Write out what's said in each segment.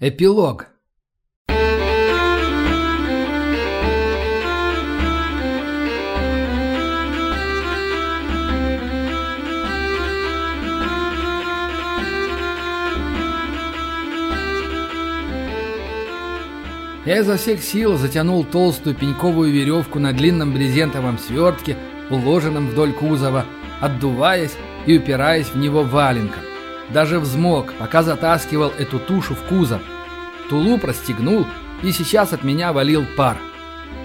Эпилог. Я изо всех сил затянул толстую пеньковую веревку на длинном брезентовом свертке, уложенном вдоль кузова, отдуваясь и упираясь в него валенком. Даже взмок, пока затаскивал эту тушу в кузов. Тулуп расстегнул, и сейчас от меня валил пар.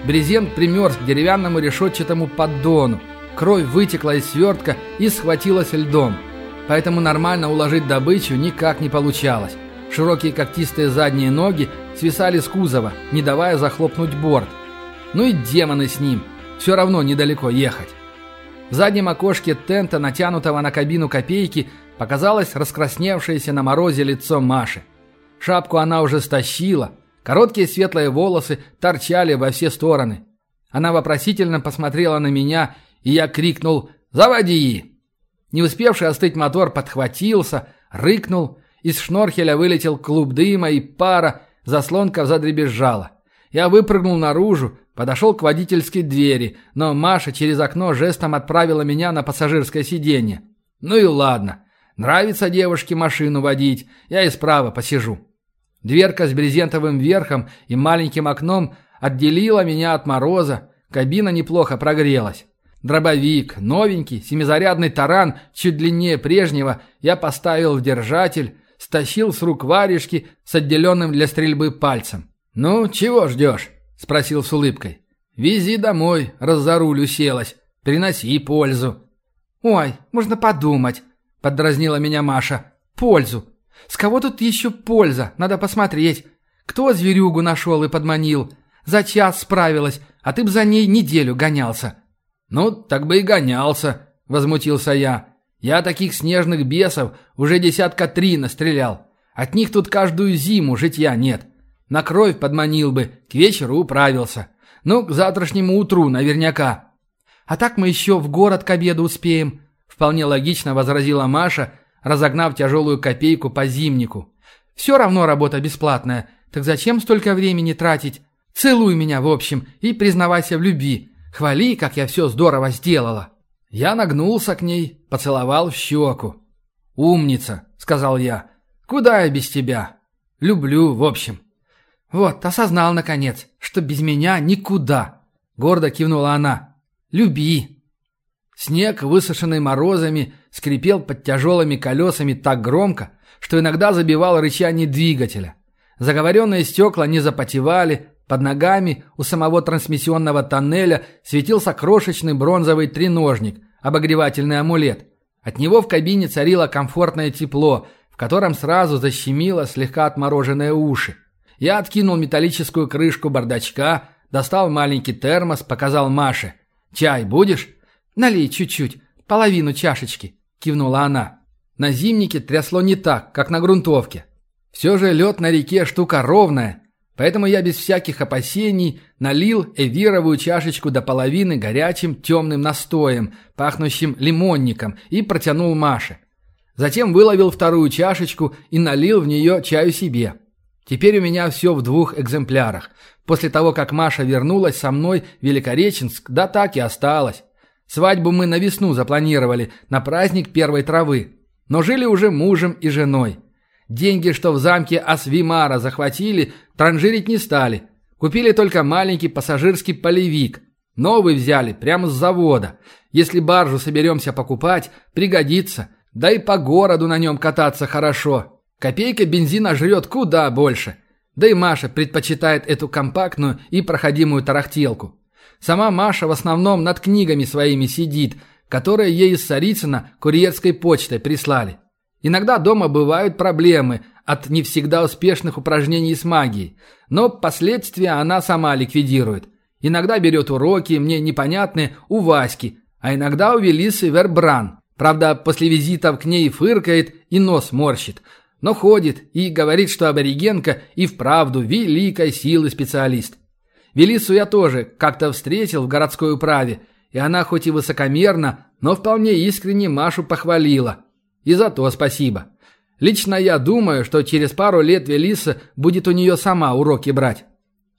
Брезент примерз к деревянному решетчатому поддону. Кровь вытекла из свертка и схватилась льдом. Поэтому нормально уложить добычу никак не получалось. Широкие когтистые задние ноги свисали с кузова, не давая захлопнуть борт. Ну и демоны с ним. Все равно недалеко ехать. В заднем окошке тента, натянутого на кабину копейки, показалось раскрасневшееся на морозе лицо Маши. Шапку она уже стащила, короткие светлые волосы торчали во все стороны. Она вопросительно посмотрела на меня, и я крикнул «Заводи!». Не успевший остыть мотор подхватился, рыкнул, из шнорхеля вылетел клуб дыма и пара, заслонка задребезжала. Я выпрыгнул наружу, подошел к водительской двери, но Маша через окно жестом отправила меня на пассажирское сиденье. Ну и ладно. Нравится девушке машину водить, я и справа посижу. Дверка с брезентовым верхом и маленьким окном отделила меня от мороза, кабина неплохо прогрелась. Дробовик, новенький, семизарядный таран, чуть длиннее прежнего, я поставил в держатель, стащил с рук варежки с отделенным для стрельбы пальцем. «Ну, чего ждешь?» – спросил с улыбкой. «Вези домой, раз за руль уселась. Приноси пользу». «Ой, можно подумать», Поддразнила меня Маша. «Пользу. С кого тут еще польза? Надо посмотреть. Кто зверюгу нашел и подманил? За час справилась, а ты б за ней неделю гонялся». «Ну, так бы и гонялся», — возмутился я. «Я таких снежных бесов уже десятка три настрелял. От них тут каждую зиму житья нет. На кровь подманил бы, к вечеру управился. Ну, к завтрашнему утру наверняка». «А так мы еще в город к обеду успеем», Вполне логично возразила Маша, разогнав тяжелую копейку по зимнику. «Все равно работа бесплатная. Так зачем столько времени тратить? Целуй меня, в общем, и признавайся в любви. Хвали, как я все здорово сделала». Я нагнулся к ней, поцеловал в щеку. «Умница», — сказал я. «Куда я без тебя? Люблю, в общем». «Вот, осознал, наконец, что без меня никуда», — гордо кивнула она. «Люби». Снег, высушенный морозами, скрипел под тяжелыми колесами так громко, что иногда забивал рычание двигателя. Заговоренные стекла не запотевали, под ногами у самого трансмиссионного тоннеля светился крошечный бронзовый треножник, обогревательный амулет. От него в кабине царило комфортное тепло, в котором сразу защемило слегка отмороженные уши. Я откинул металлическую крышку бардачка, достал маленький термос, показал Маше. «Чай будешь?» «Налей чуть-чуть, половину чашечки», – кивнула она. На зимнике трясло не так, как на грунтовке. Все же лед на реке штука ровная, поэтому я без всяких опасений налил эвировую чашечку до половины горячим темным настоем, пахнущим лимонником, и протянул Маше. Затем выловил вторую чашечку и налил в нее чаю себе. Теперь у меня все в двух экземплярах. После того, как Маша вернулась со мной в Великореченск, да так и осталось. Свадьбу мы на весну запланировали, на праздник первой травы. Но жили уже мужем и женой. Деньги, что в замке Асвимара захватили, транжирить не стали. Купили только маленький пассажирский полевик. Новый взяли, прямо с завода. Если баржу соберемся покупать, пригодится. Да и по городу на нем кататься хорошо. Копейка бензина жрет куда больше. Да и Маша предпочитает эту компактную и проходимую тарахтелку. Сама Маша в основном над книгами своими сидит, которые ей из Царицына курьерской почтой прислали. Иногда дома бывают проблемы от не всегда успешных упражнений с магией, но последствия она сама ликвидирует. Иногда берет уроки, мне непонятные, у Васьки, а иногда у Велисы Вербран. Правда, после визитов к ней фыркает и нос морщит, но ходит и говорит, что аборигенка и вправду великой силы специалист. Велису я тоже как-то встретил в городской управе, и она хоть и высокомерно, но вполне искренне Машу похвалила. И за то спасибо. Лично я думаю, что через пару лет Велиса будет у нее сама уроки брать.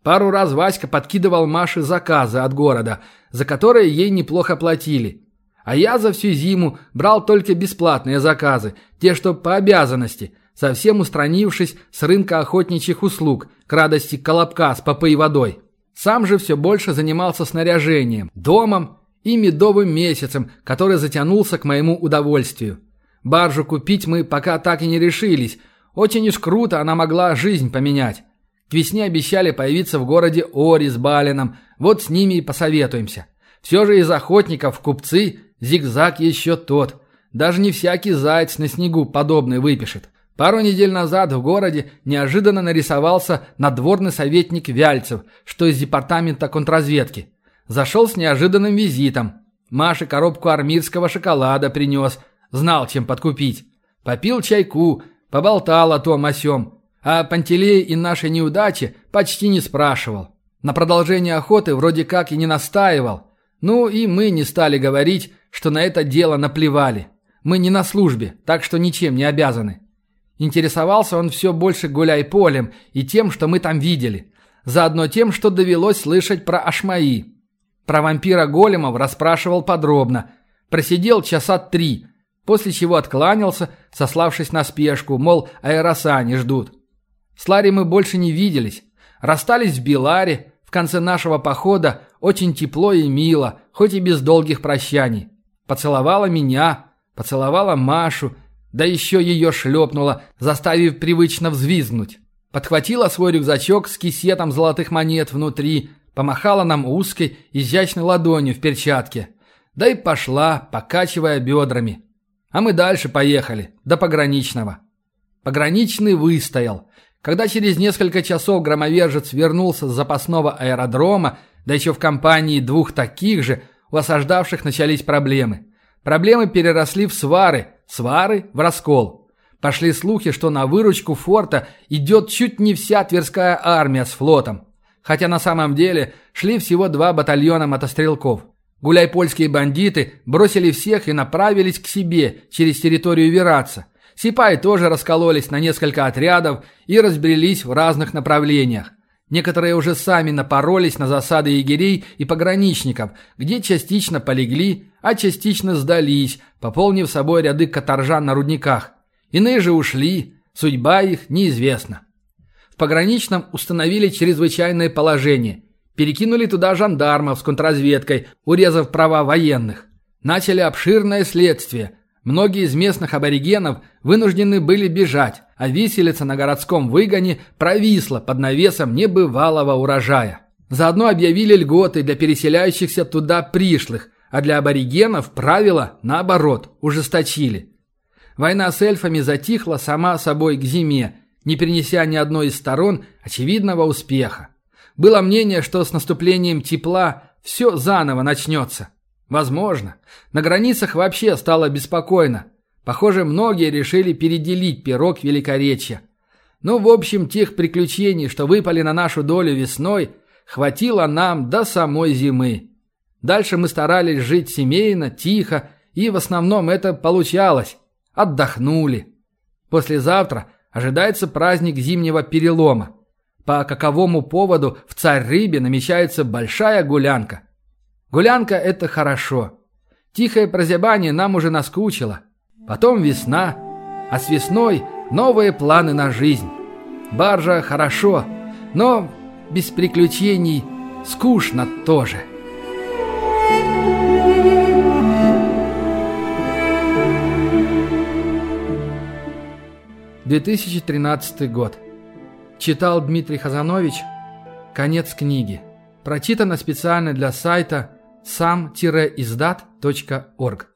Пару раз Васька подкидывал Маше заказы от города, за которые ей неплохо платили. А я за всю зиму брал только бесплатные заказы, те, что по обязанности, совсем устранившись с рынка охотничьих услуг, к радости колобка с попой водой. Сам же все больше занимался снаряжением, домом и медовым месяцем, который затянулся к моему удовольствию. Баржу купить мы пока так и не решились. Очень уж круто она могла жизнь поменять. К весне обещали появиться в городе Ори с Балином. Вот с ними и посоветуемся. Все же из охотников купцы зигзаг еще тот. Даже не всякий заяц на снегу подобный выпишет. Пару недель назад в городе неожиданно нарисовался надворный советник Вяльцев, что из департамента контрразведки. Зашел с неожиданным визитом. Маше коробку армирского шоколада принес. Знал, чем подкупить. Попил чайку, поболтал о том о сём. А Пантелей и нашей неудачи почти не спрашивал. На продолжение охоты вроде как и не настаивал. Ну и мы не стали говорить, что на это дело наплевали. Мы не на службе, так что ничем не обязаны. Интересовался он все больше гуляй-полем и тем, что мы там видели. Заодно тем, что довелось слышать про Ашмаи. Про вампира Големов расспрашивал подробно. Просидел часа три, после чего откланялся, сославшись на спешку, мол, аэроса не ждут. С Ларри мы больше не виделись. Расстались в Беларе. В конце нашего похода очень тепло и мило, хоть и без долгих прощаний. Поцеловала меня, поцеловала Машу, да еще ее шлепнула, заставив привычно взвизгнуть. Подхватила свой рюкзачок с кисетом золотых монет внутри, помахала нам узкой, изящной ладонью в перчатке. Да и пошла, покачивая бедрами. А мы дальше поехали, до пограничного. Пограничный выстоял. Когда через несколько часов громовержец вернулся с запасного аэродрома, да еще в компании двух таких же, у осаждавших начались проблемы. Проблемы переросли в свары, свары в раскол. Пошли слухи, что на выручку форта идет чуть не вся Тверская армия с флотом. Хотя на самом деле шли всего два батальона мотострелков. Гуляй-польские бандиты бросили всех и направились к себе через территорию Вераца – Сипаи тоже раскололись на несколько отрядов и разбрелись в разных направлениях. Некоторые уже сами напоролись на засады егерей и пограничников, где частично полегли, а частично сдались, пополнив собой ряды каторжан на рудниках. Иные же ушли, судьба их неизвестна. В пограничном установили чрезвычайное положение. Перекинули туда жандармов с контрразведкой, урезав права военных. Начали обширное следствие – Многие из местных аборигенов вынуждены были бежать, а виселица на городском выгоне провисла под навесом небывалого урожая. Заодно объявили льготы для переселяющихся туда пришлых, а для аборигенов правила, наоборот, ужесточили. Война с эльфами затихла сама собой к зиме, не принеся ни одной из сторон очевидного успеха. Было мнение, что с наступлением тепла все заново начнется. Возможно. На границах вообще стало беспокойно. Похоже, многие решили переделить пирог великоречия. Ну, в общем, тех приключений, что выпали на нашу долю весной, хватило нам до самой зимы. Дальше мы старались жить семейно, тихо, и в основном это получалось. Отдохнули. Послезавтра ожидается праздник зимнего перелома. По каковому поводу в Царь-Рыбе намечается большая гулянка. Гулянка – это хорошо. Тихое прозябание нам уже наскучило. Потом весна, а с весной новые планы на жизнь. Баржа хорошо, но без приключений скучно тоже. «2013 год. Читал Дмитрий Хазанович. Конец книги. Прочитано специально для сайта сам-издат.орг.